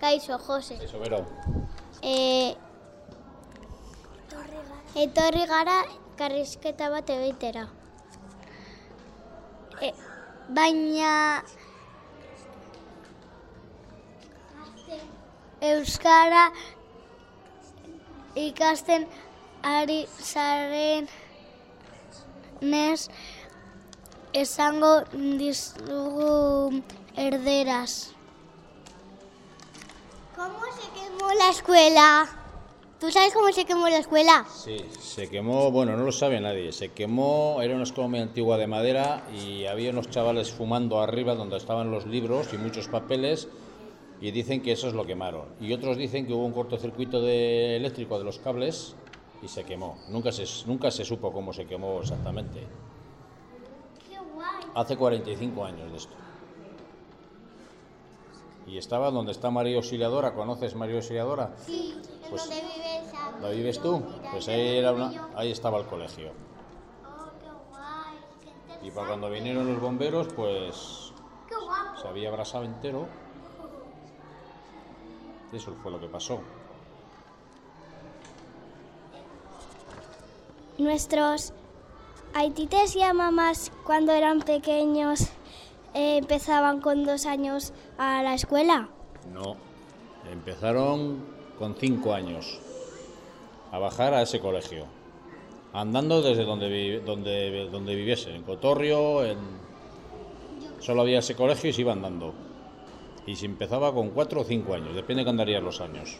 Kaixo, Jose. Eso, bero. E, etorri gara karrizketa bat egitera. E, baina Euskara ikasten ari zaren nes esango dizugu erderaz. ¿Cómo se quemó la escuela? ¿Tú sabes cómo se quemó la escuela? Sí, se quemó, bueno, no lo sabe nadie. Se quemó, era una escuela muy antigua de madera y había unos chavales fumando arriba donde estaban los libros y muchos papeles y dicen que eso es lo quemaron. Y otros dicen que hubo un cortocircuito de eléctrico de los cables y se quemó. Nunca se, nunca se supo cómo se quemó exactamente. Qué guay. Hace 45 años de esto. Y estaba donde está María Auxiliadora. ¿Conoces María Auxiliadora? Sí, Pues- donde vives. a- ¿La vives tú? Pues ahí, era una- ahí estaba el colegio. Oh, qué guay. qué Y para cuando vinieron los bomberos, pues Qué guapo. se había abrasado entero. Eso fue lo que pasó. Nuestros haitites y mamás cuando eran pequeños empezaban con dos años a la escuela. No. Empezaron con cinco años a bajar a ese colegio. Andando desde donde, vi- donde, donde viviesen, en Cotorrio, en... Solo había ese colegio y se iba andando. Y se empezaba con cuatro o cinco años, depende de que andarían los años.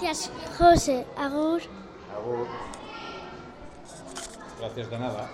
Gracias, José. Agur. Gracias de nada.